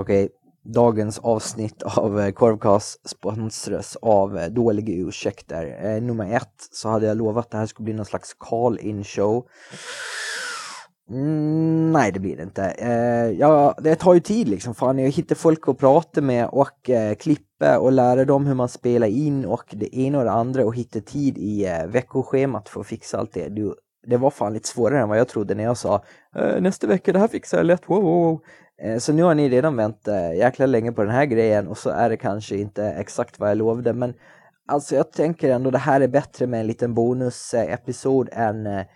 Okej, dagens avsnitt av eh, Korvkast sponsras av eh, Dåliga ursäkter. Eh, nummer ett så hade jag lovat att det här skulle bli någon slags call-in show. Mm, nej, det blir det inte. Eh, ja, det tar ju tid liksom. Fan, jag hittar folk att prata med och eh, klippa och lära dem hur man spelar in och det ena och det andra och hitta tid i eh, veckoschemat för att fixa allt det. Du, det var fan lite svårare än vad jag trodde när jag sa eh, nästa vecka, det här fixar jag lätt, wow, wow. Eh, så nu har ni redan vänt eh, jäkla länge på den här grejen och så är det kanske inte exakt vad jag lovade men alltså jag tänker ändå det här är bättre med en liten bonusepisod än eh,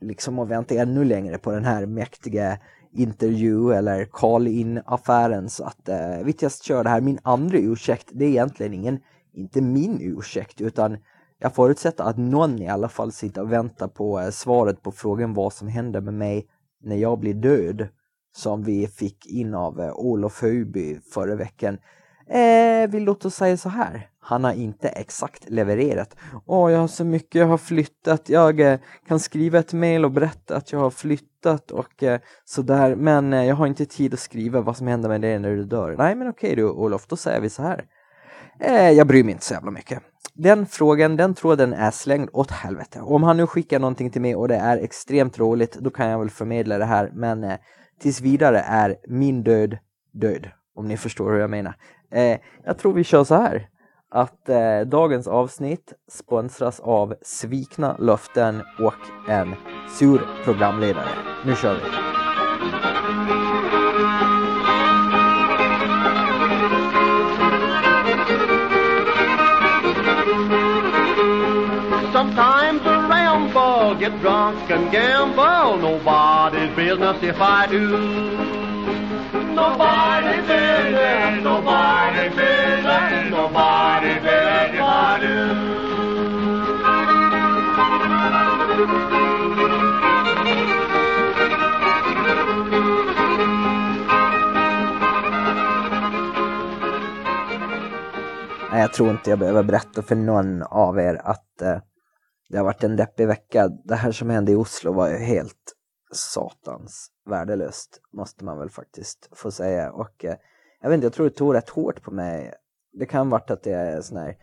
liksom att vänta ännu längre på den här mäktiga intervju eller call-in affären så att eh, vi testkör det här. Min andra ursäkt, det är egentligen ingen, inte min ursäkt utan jag förutsätter att någon i alla fall sitter och väntar på eh, svaret på frågan vad som händer med mig när jag blir död som vi fick in av eh, Olof Höjby förra veckan. Eh, vi låter säga så här. Han har inte exakt levererat. Åh, jag har så mycket, jag har flyttat. Jag eh, kan skriva ett mail och berätta att jag har flyttat och eh, sådär. Men eh, jag har inte tid att skriva vad som händer med dig när du dör. Nej, men okej du Olof, då säger vi så här. Eh, jag bryr mig inte så jävla mycket. Den frågan, den tråden är slängd åt helvete. Om han nu skickar någonting till mig och det är extremt roligt, då kan jag väl förmedla det här. Men eh, tills vidare är min död död. Om ni förstår hur jag menar. Eh, jag tror vi kör så här. Att eh, dagens avsnitt sponsras av svikna löften och en sur programledare. Nu kör vi! Get drunk and gamble. Nobody's business if I do. Nobody's business, nobody's business, nobody's business if I do. Jag tror inte jag behöver berätta för någon av er att eh, det har varit en deppig vecka. Det här som hände i Oslo var ju helt satans värdelöst, måste man väl faktiskt få säga. Och eh, jag vet inte, jag tror det tog rätt hårt på mig. Det kan varit att det är sån här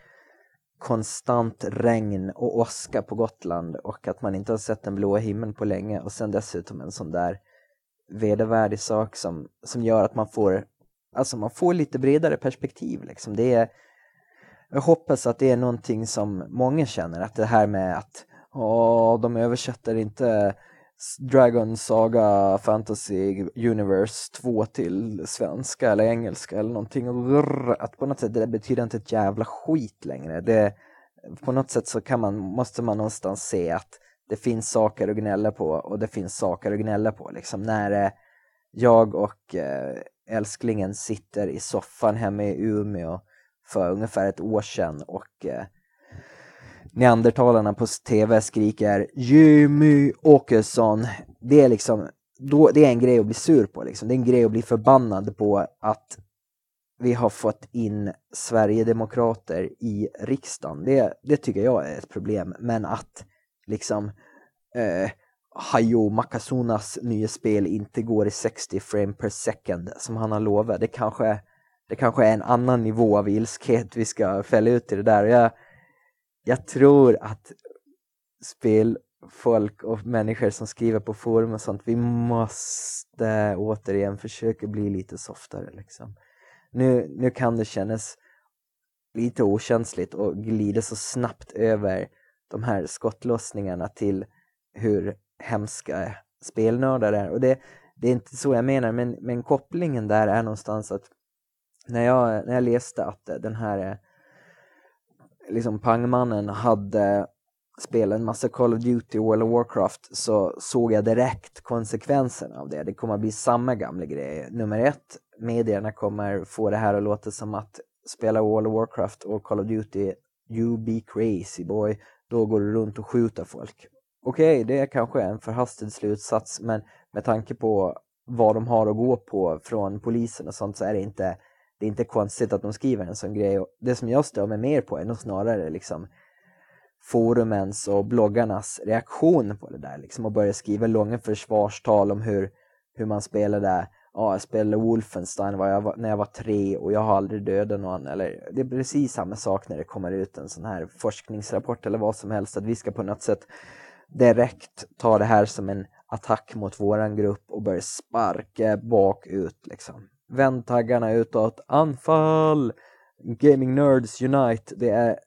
konstant regn och åska på Gotland och att man inte har sett den blåa himlen på länge och sen dessutom en sån där vedervärdig sak som, som gör att man får alltså man får lite bredare perspektiv liksom. Det är jag hoppas att det är någonting som många känner, att det här med att åh, de översätter inte Dragon Saga Fantasy Universe 2 till svenska eller engelska eller någonting. Att på något sätt, det betyder inte ett jävla skit längre. Det, på något sätt så kan man, måste man någonstans se att det finns saker att gnälla på och det finns saker att gnälla på. Liksom när eh, jag och eh, älsklingen sitter i soffan hemma i Umeå för ungefär ett år sedan och eh, neandertalarna på tv skriker Jimmy Åkesson. Det är liksom, då, det är en grej att bli sur på liksom. Det är en grej att bli förbannad på att vi har fått in Sverigedemokrater i riksdagen. Det, det tycker jag är ett problem. Men att liksom eh, Hayo Makasunas nya spel inte går i 60 frame per second som han har lovat. Det kanske, det kanske är en annan nivå av ilskhet vi ska fälla ut i det där. Jag, jag tror att spelfolk och människor som skriver på forum och sånt, vi måste återigen försöka bli lite softare liksom. Nu, nu kan det kännas lite okänsligt och glida så snabbt över de här skottlossningarna till hur hemska spelnördar är. Och det, det är inte så jag menar, men, men kopplingen där är någonstans att när jag, när jag läste att den här eh, liksom pangmannen hade spelat en massa Call of Duty och World of Warcraft så såg jag direkt konsekvenserna av det. Det kommer att bli samma gamla grej. Nummer ett, medierna kommer få det här att låta som att spela World of Warcraft och Call of Duty, you be crazy boy. Då går du runt och skjuter folk. Okej, okay, det är kanske en förhastad slutsats men med tanke på vad de har att gå på från polisen och sånt så är det inte det är inte konstigt att de skriver en sån grej. Och det som jag stör mig mer på är nog snarare liksom forumens och bloggarnas reaktion på det där. Liksom att börja skriva långa försvarstal om hur, hur man spelar där. ja, jag spelade Wolfenstein när jag var, när jag var tre och jag har aldrig dödat någon. Eller, det är precis samma sak när det kommer ut en sån här forskningsrapport eller vad som helst. Att vi ska på något sätt direkt ta det här som en attack mot våran grupp och börja sparka bakut liksom. Vänd taggarna utåt, anfall! Gaming Nerds Unite, det är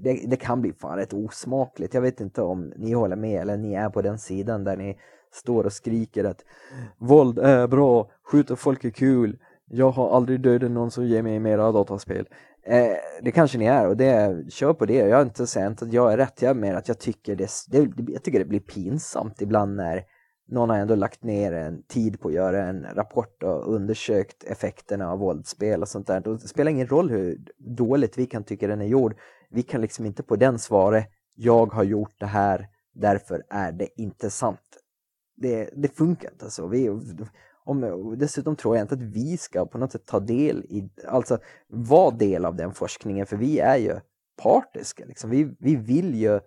det, det, kan bli fan rätt osmakligt. Jag vet inte om ni håller med eller ni är på den sidan där ni står och skriker att våld är bra, skjuta folk är kul, jag har aldrig dödat någon som ger mig mera dataspel. Eh, det kanske ni är och det, kör på det. Jag är inte sänt att jag är rätt, jag är mer att jag tycker det, det, jag tycker det blir pinsamt ibland när någon har ändå lagt ner en tid på att göra en rapport och undersökt effekterna av våldsspel och sånt där. Det spelar ingen roll hur dåligt vi kan tycka den är gjord. Vi kan liksom inte på den svara jag har gjort det här, därför är det inte sant. Det, det funkar inte så. Vi, om, dessutom tror jag inte att vi ska på något sätt ta del i, alltså vara del av den forskningen, för vi är ju partiska. Liksom. Vi, vi vill ju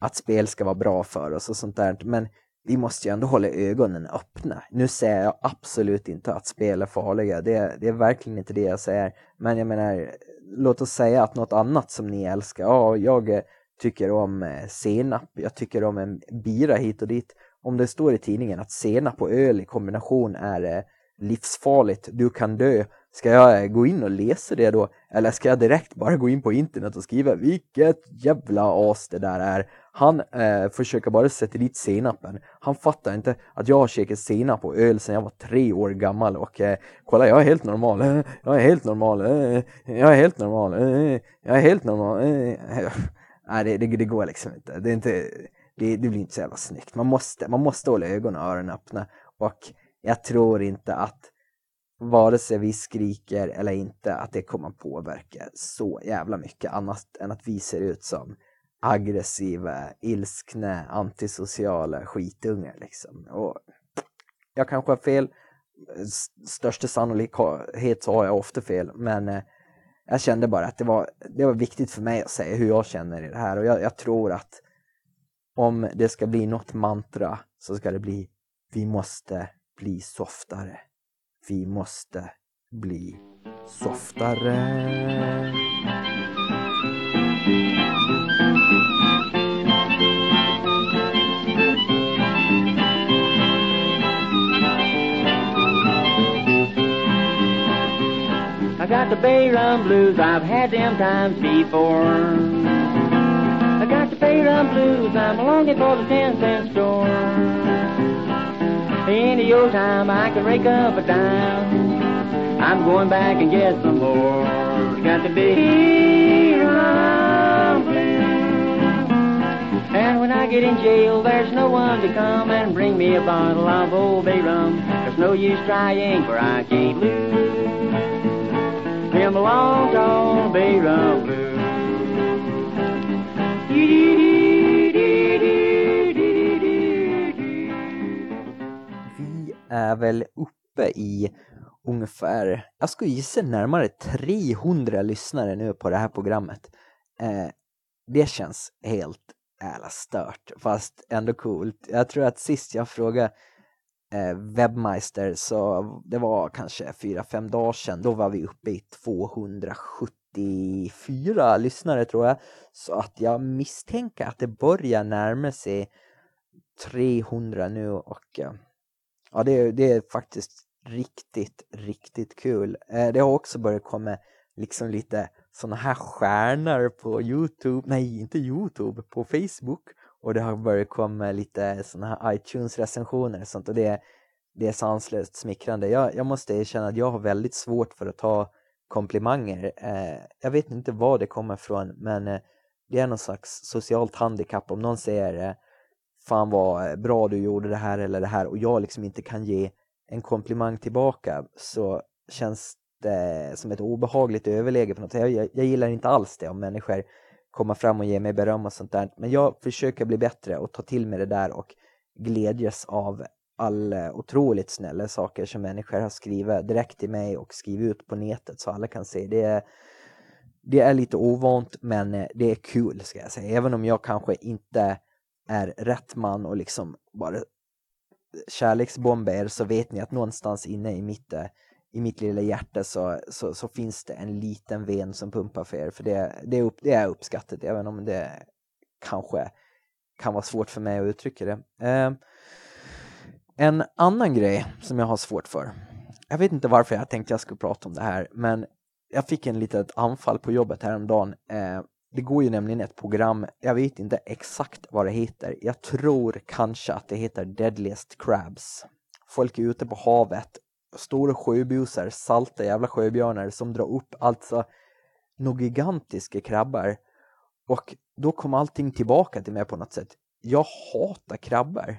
att spel ska vara bra för oss och sånt där, men vi måste ju ändå hålla ögonen öppna. Nu säger jag absolut inte att spel är farliga, det, det är verkligen inte det jag säger. Men jag menar, låt oss säga att något annat som ni älskar, ja, jag eh, tycker om eh, senap, jag tycker om en bira hit och dit. Om det står i tidningen att senap och öl i kombination är eh, livsfarligt, du kan dö, Ska jag eh, gå in och läsa det då? Eller ska jag direkt bara gå in på internet och skriva vilket jävla as det där är? Han eh, försöker bara sätta dit senapen. Han fattar inte att jag har käkat senap och öl sedan jag var tre år gammal och eh, kolla jag är helt normal, jag är helt normal, jag är helt normal, jag är helt normal. Nej, det, det, det, går liksom inte. Det, är inte det, det blir inte så jävla snyggt. Man måste, man måste hålla ögonen och öronen öppna och jag tror inte att vare sig vi skriker eller inte, att det kommer påverka så jävla mycket annat än att vi ser ut som aggressiva, ilskna, antisociala skitungar liksom. Och jag kanske har fel, största sannolikhet så har jag ofta fel, men eh, jag kände bara att det var, det var viktigt för mig att säga hur jag känner i det här och jag, jag tror att om det ska bli något mantra så ska det bli vi måste bli softare. Vi måste bli softare. I got the Bay Rum Blues, I've had them times before. I got the Bay Rum Blues, I'm longing for the 10 cent store. Any old time I can rake up a dime. I'm going back and get some more. Got to be rum And when I get in jail, there's no one to come and bring me a bottle of Old Bay rum. There's no use trying, for I can't lose. Him a long, tall Bay rum blues. Är väl uppe i ungefär, jag skulle gissa närmare 300 lyssnare nu på det här programmet. Eh, det känns helt jävla stört, fast ändå coolt. Jag tror att sist jag frågade eh, Webmeister så det var kanske 4-5 dagar sedan, då var vi uppe i 274 lyssnare tror jag. Så att jag misstänker att det börjar närma sig 300 nu och eh, ja, det, det är faktiskt riktigt, riktigt kul. Eh, det har också börjat komma liksom lite sådana här stjärnor på Youtube, nej inte Youtube, på Facebook. Och det har börjat komma lite sådana här iTunes-recensioner och sånt och det, det är sanslöst smickrande. Jag, jag måste erkänna att jag har väldigt svårt för att ta komplimanger. Eh, jag vet inte var det kommer ifrån men eh, det är någon slags socialt handikapp. Om någon säger eh, fan vad bra du gjorde det här eller det här och jag liksom inte kan ge en komplimang tillbaka så känns det som ett obehagligt överläge på något sätt. Jag, jag gillar inte alls det om människor kommer fram och ger mig beröm och sånt där. Men jag försöker bli bättre och ta till mig det där och glädjas av alla otroligt snälla saker som människor har skrivit direkt till mig och skrivit ut på nätet så alla kan se. Det är, det är lite ovant men det är kul ska jag säga. Även om jag kanske inte är rätt man och liksom bara kärleksbomba er så vet ni att någonstans inne i mitt, eh, i mitt lilla hjärta så, så, så, finns det en liten ven som pumpar för er. För det, det, är, upp, det är uppskattat även om det kanske kan vara svårt för mig att uttrycka det. Eh, en annan grej som jag har svårt för. Jag vet inte varför jag tänkte jag skulle prata om det här men jag fick en litet anfall på jobbet häromdagen. Eh, det går ju nämligen ett program, jag vet inte exakt vad det heter. Jag tror kanske att det heter Deadliest Crabs. Folk är ute på havet, stora sjöbusar, salta jävla sjöbjörnar som drar upp alltså några gigantiska krabbar. Och då kom allting tillbaka till mig på något sätt. Jag hatar krabbar.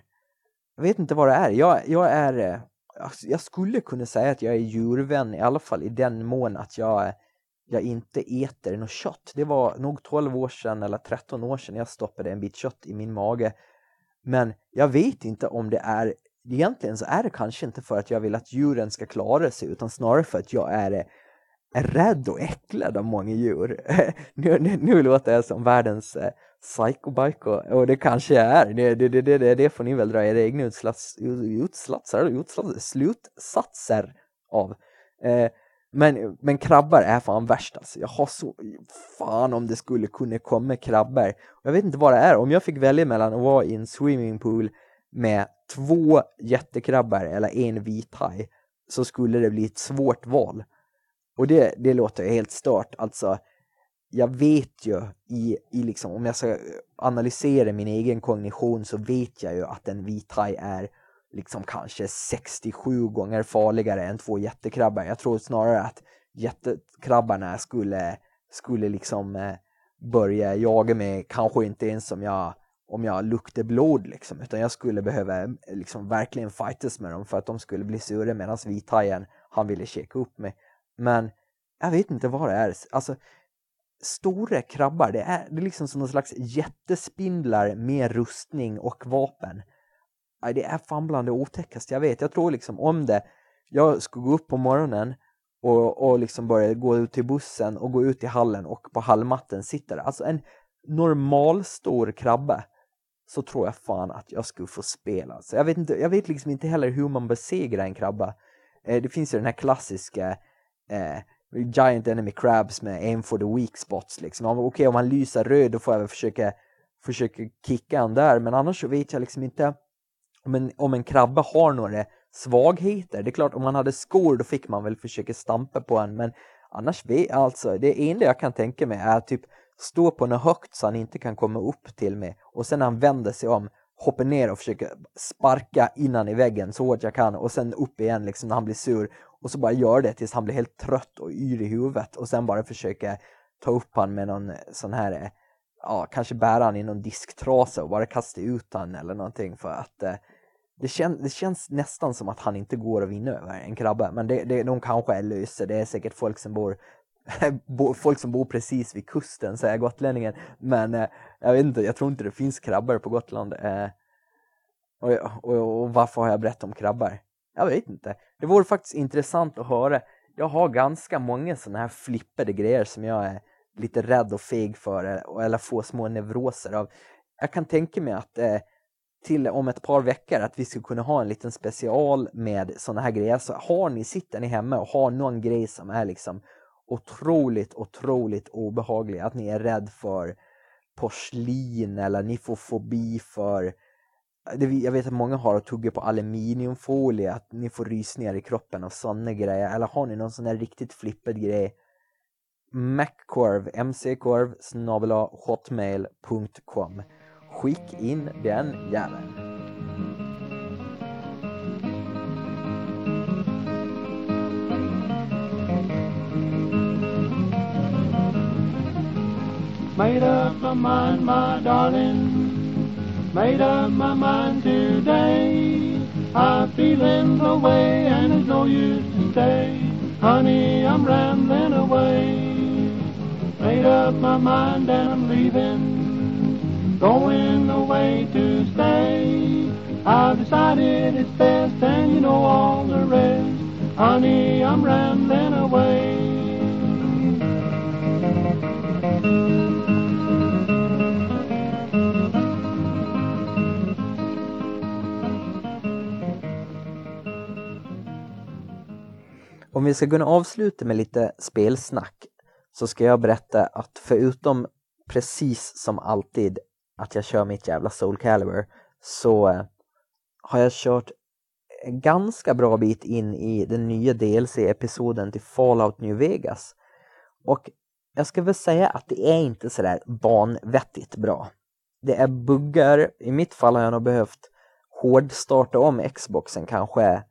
Jag vet inte vad det är. Jag, jag är... Eh, alltså, jag skulle kunna säga att jag är djurvän i alla fall i den mån att jag eh, jag inte äter något kött. Det var nog 12 år sedan eller 13 år sedan jag stoppade en bit kött i min mage. Men jag vet inte om det är, egentligen så är det kanske inte för att jag vill att djuren ska klara sig utan snarare för att jag är, är rädd och äcklad av många djur. nu, nu, nu låter jag som världens eh, psycho och det kanske jag är. Det, det, det, det, det får ni väl dra era egna utslats, utslatsar, slutsatser av. Eh, men, men krabbar är fan värst alltså. Jag har så... Fan om det skulle kunna komma krabbar. Jag vet inte vad det är. Om jag fick välja mellan att vara i en swimmingpool med två jättekrabbar eller en vithaj så skulle det bli ett svårt val. Och det, det låter helt stört. Alltså, jag vet ju i, i liksom, om jag ska analysera min egen kognition så vet jag ju att en vithaj är liksom kanske 67 gånger farligare än två jättekrabbar. Jag tror snarare att jättekrabbarna skulle, skulle liksom eh, börja jaga mig, kanske inte ens om jag, om jag luktar blod liksom, utan jag skulle behöva eh, liksom verkligen fightas med dem för att de skulle bli sura medan vithajen, han ville checka upp mig. Men jag vet inte vad det är. Alltså, stora krabbar, det är, det är liksom som någon slags jättespindlar med rustning och vapen aj, det är fan bland det otäckaste jag vet. Jag tror liksom om det, jag skulle gå upp på morgonen och, och liksom börja gå ut till bussen och gå ut i hallen och på hallmatten sitter alltså en normal stor krabbe så tror jag fan att jag skulle få spela. Så jag vet, inte, jag vet liksom inte heller hur man besegrar en krabba. Eh, det finns ju den här klassiska eh, Giant Enemy Crabs med aim for the weak spots. Liksom. Okej, okay, om han lyser röd då får jag väl försöka, försöka kicka han där. Men annars så vet jag liksom inte om en, om en krabba har några svagheter. Det är klart, om man hade skor då fick man väl försöka stampa på en, men annars, alltså, det enda jag kan tänka mig är typ stå på något högt så han inte kan komma upp till mig och sen när han vänder sig om hoppa ner och försöka sparka innan i väggen så hårt jag kan och sen upp igen liksom när han blir sur och så bara gör det tills han blir helt trött och yr i huvudet och sen bara försöka ta upp han med någon sån här ja, kanske bära han i någon disktrasa och bara kasta ut han eller någonting för att eh, det, kän, det känns nästan som att han inte går att vinna över en krabba. Men det, det, de kanske är lösa. Det är säkert folk som bor folk som bor precis vid kusten, säger gotlänningen. Men eh, jag vet inte, jag tror inte det finns krabbor på Gotland. Eh, och, och, och, varför har jag berättat om krabbor? Jag vet inte. Det vore faktiskt intressant att höra. Jag har ganska många sådana här flippade grejer som jag är lite rädd och feg för eh, eller, eller får små neuroser av. Jag kan tänka mig att eh, till om ett par veckor att vi skulle kunna ha en liten special med sådana här grejer. Så har ni, sitter ni hemma och har någon grej som är liksom otroligt, otroligt obehaglig, att ni är rädd för porslin eller ni får fobi för jag vet att många har att tugga på aluminiumfolie, att ni får rysningar i kroppen och sådana grejer. Eller har ni någon sån här riktigt flippad grej? Mackorv, mckorv, snabela hotmail.com Skick in den jäveln. Made up my mind, my darling. Made up my mind today. I'm feeling the way and it's no use to stay. Honey, I'm rambling away. Made up my mind and I'm leaving going away to stay. I've decided it's best and you know all the rest. Honey, I'm rambling away. Om vi ska kunna avsluta med lite spelsnack så ska jag berätta att förutom precis som alltid att jag kör mitt jävla Soul Calibur så eh, har jag kört en ganska bra bit in i den nya DLC-episoden till Fallout New Vegas. Och jag ska väl säga att det är inte sådär vanvettigt bra. Det är buggar, i mitt fall har jag nog behövt hårdstarta om Xboxen kanske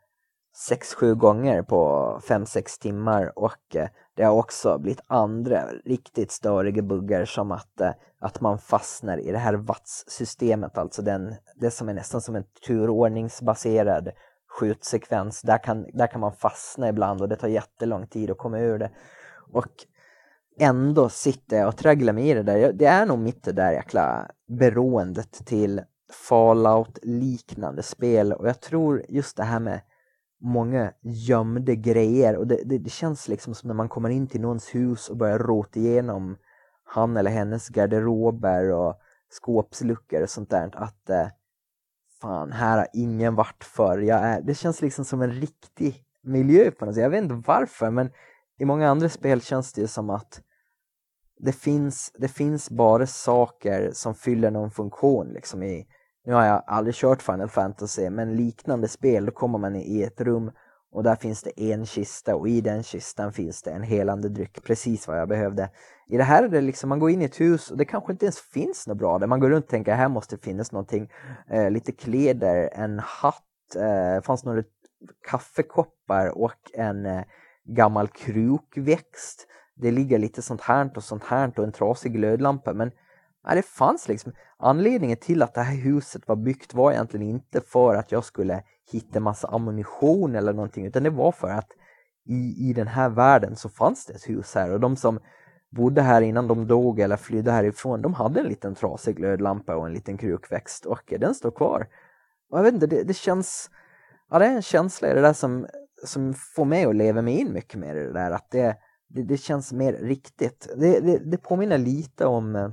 6-7 gånger på 5-6 timmar och eh, det har också blivit andra riktigt störiga buggar som att, eh, att man fastnar i det här VATS-systemet, alltså den, det som är nästan som en turordningsbaserad skjutsekvens. Där kan, där kan man fastna ibland och det tar jättelång tid att komma ur det. Och ändå sitter jag och tragglar mig i det där. Det är nog mitt det där jäkla beroendet till Fallout-liknande spel och jag tror just det här med många gömde grejer och det, det, det, känns liksom som när man kommer in till någons hus och börjar rota igenom han eller hennes garderober och skåpsluckor och sånt där att eh, fan, här har ingen varit för. Jag är, det känns liksom som en riktig miljö på något sätt. Jag vet inte varför men i många andra spel känns det som att det finns, det finns bara saker som fyller någon funktion liksom i nu har jag aldrig kört Final Fantasy, men liknande spel, då kommer man i ett rum och där finns det en kista och i den kistan finns det en helande dryck, precis vad jag behövde. I det här är det liksom, man går in i ett hus och det kanske inte ens finns något bra där. Man går runt och tänker, här måste finnas någonting, eh, lite kläder, en hatt, eh, fanns några kaffekoppar och en eh, gammal krukväxt. Det ligger lite sånt här och sånt här och en trasig glödlampa, men Nej, det fanns liksom. Anledningen till att det här huset var byggt var egentligen inte för att jag skulle hitta massa ammunition eller någonting utan det var för att i, i den här världen så fanns det ett hus här och de som bodde här innan de dog eller flydde härifrån de hade en liten trasig glödlampa och en liten krukväxt och den står kvar. Och jag vet inte, det, det känns... Ja, det är en känsla i det där som, som får mig att leva mig in mycket mer i det där att det, det, det känns mer riktigt. Det, det, det påminner lite om eh,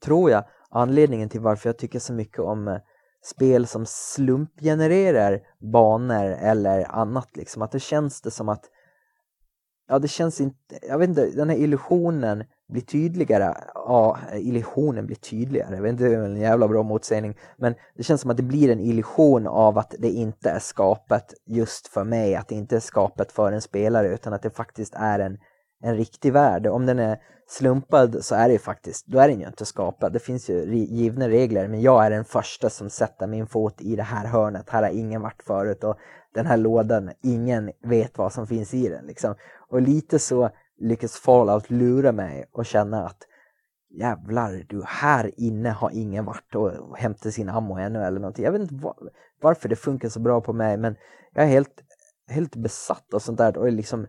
tror jag, anledningen till varför jag tycker så mycket om eh, spel som slumpgenererar banor eller annat. Liksom. Att det känns det som att Ja, det känns inte, jag vet inte, den här illusionen blir tydligare. Ja, illusionen blir tydligare. Jag vet inte, det är en jävla bra motsägning. Men det känns som att det blir en illusion av att det inte är skapat just för mig. Att det inte är skapat för en spelare utan att det faktiskt är en en riktig värld. Om den är slumpad så är det ju faktiskt, då är den ju inte skapad. Det finns ju givna regler, men jag är den första som sätter min fot i det här hörnet. Här har ingen varit förut och den här lådan, ingen vet vad som finns i den. Liksom. Och lite så lyckas Fallout lura mig och känna att jävlar, du här inne har ingen varit och hämtat sin ammo ännu eller någonting. Jag vet inte var, varför det funkar så bra på mig, men jag är helt, helt besatt av sånt där och liksom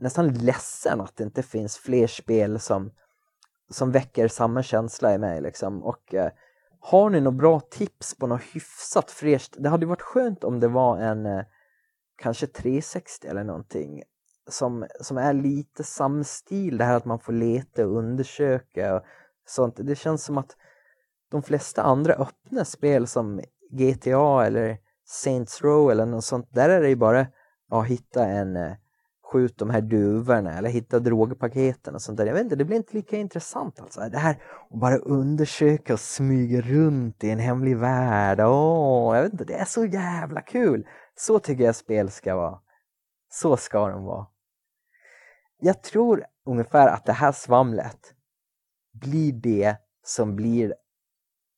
nästan ledsen att det inte finns fler spel som, som väcker samma känsla i mig. Liksom. Och eh, har ni några bra tips på något hyfsat fräscht? Det hade varit skönt om det var en eh, kanske 360 eller någonting som, som är lite samstil. Det här att man får leta och undersöka och sånt. Det känns som att de flesta andra öppna spel som GTA eller Saints Row eller något sånt, där är det ju bara att hitta en eh, skjut de här duvorna eller hitta drogpaketen och sånt där. Jag vet inte, det blir inte lika intressant alltså. Det här att bara undersöka och smyga runt i en hemlig värld. Åh, jag vet inte, det är så jävla kul. Så tycker jag spel ska vara. Så ska de vara. Jag tror ungefär att det här svamlet blir det som blir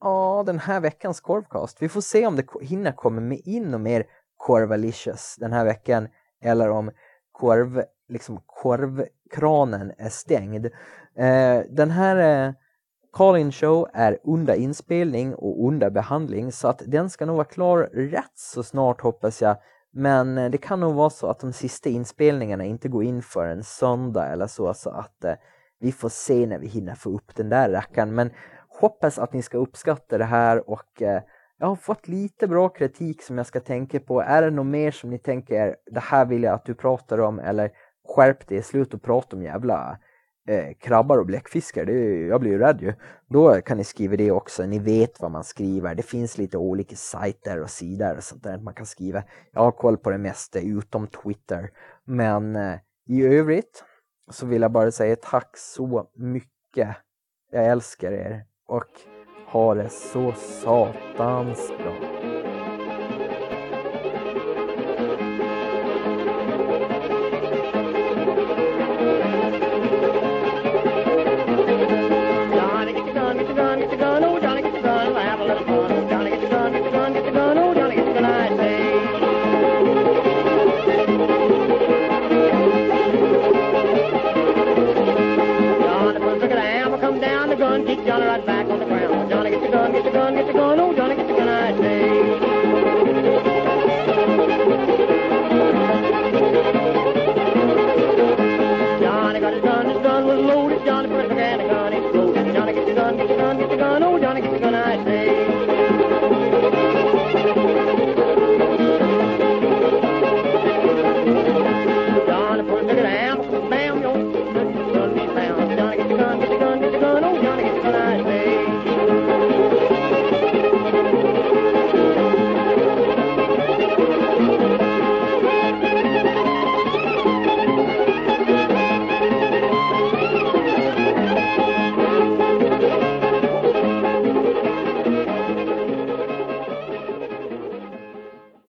ja, den här veckans korvcast. Vi får se om det hinner komma med in och mer korvalicious den här veckan eller om korv, liksom korvkranen är stängd. Eh, den här eh, Call-in show är under inspelning och under behandling så att den ska nog vara klar rätt så snart hoppas jag. Men eh, det kan nog vara så att de sista inspelningarna inte går in för en söndag eller så så att eh, vi får se när vi hinner få upp den där rackaren. Men hoppas att ni ska uppskatta det här och eh, jag har fått lite bra kritik som jag ska tänka på. Är det något mer som ni tänker, det här vill jag att du pratar om eller skärp dig, sluta prata om jävla eh, krabbar och bläckfiskar, det, är- jag blir ju rädd ju. Då kan ni skriva det också, ni vet vad man skriver. Det finns lite olika sajter och sidor och sånt där man kan skriva. Jag har koll på det mesta utom Twitter. Men eh, i övrigt så vill jag bara säga tack så mycket. Jag älskar er och ha det så satans bra. Johnny put a gun, the gun. Johnny, get the gun, get the gun, get the gun, oh Johnny, get the gun, I say.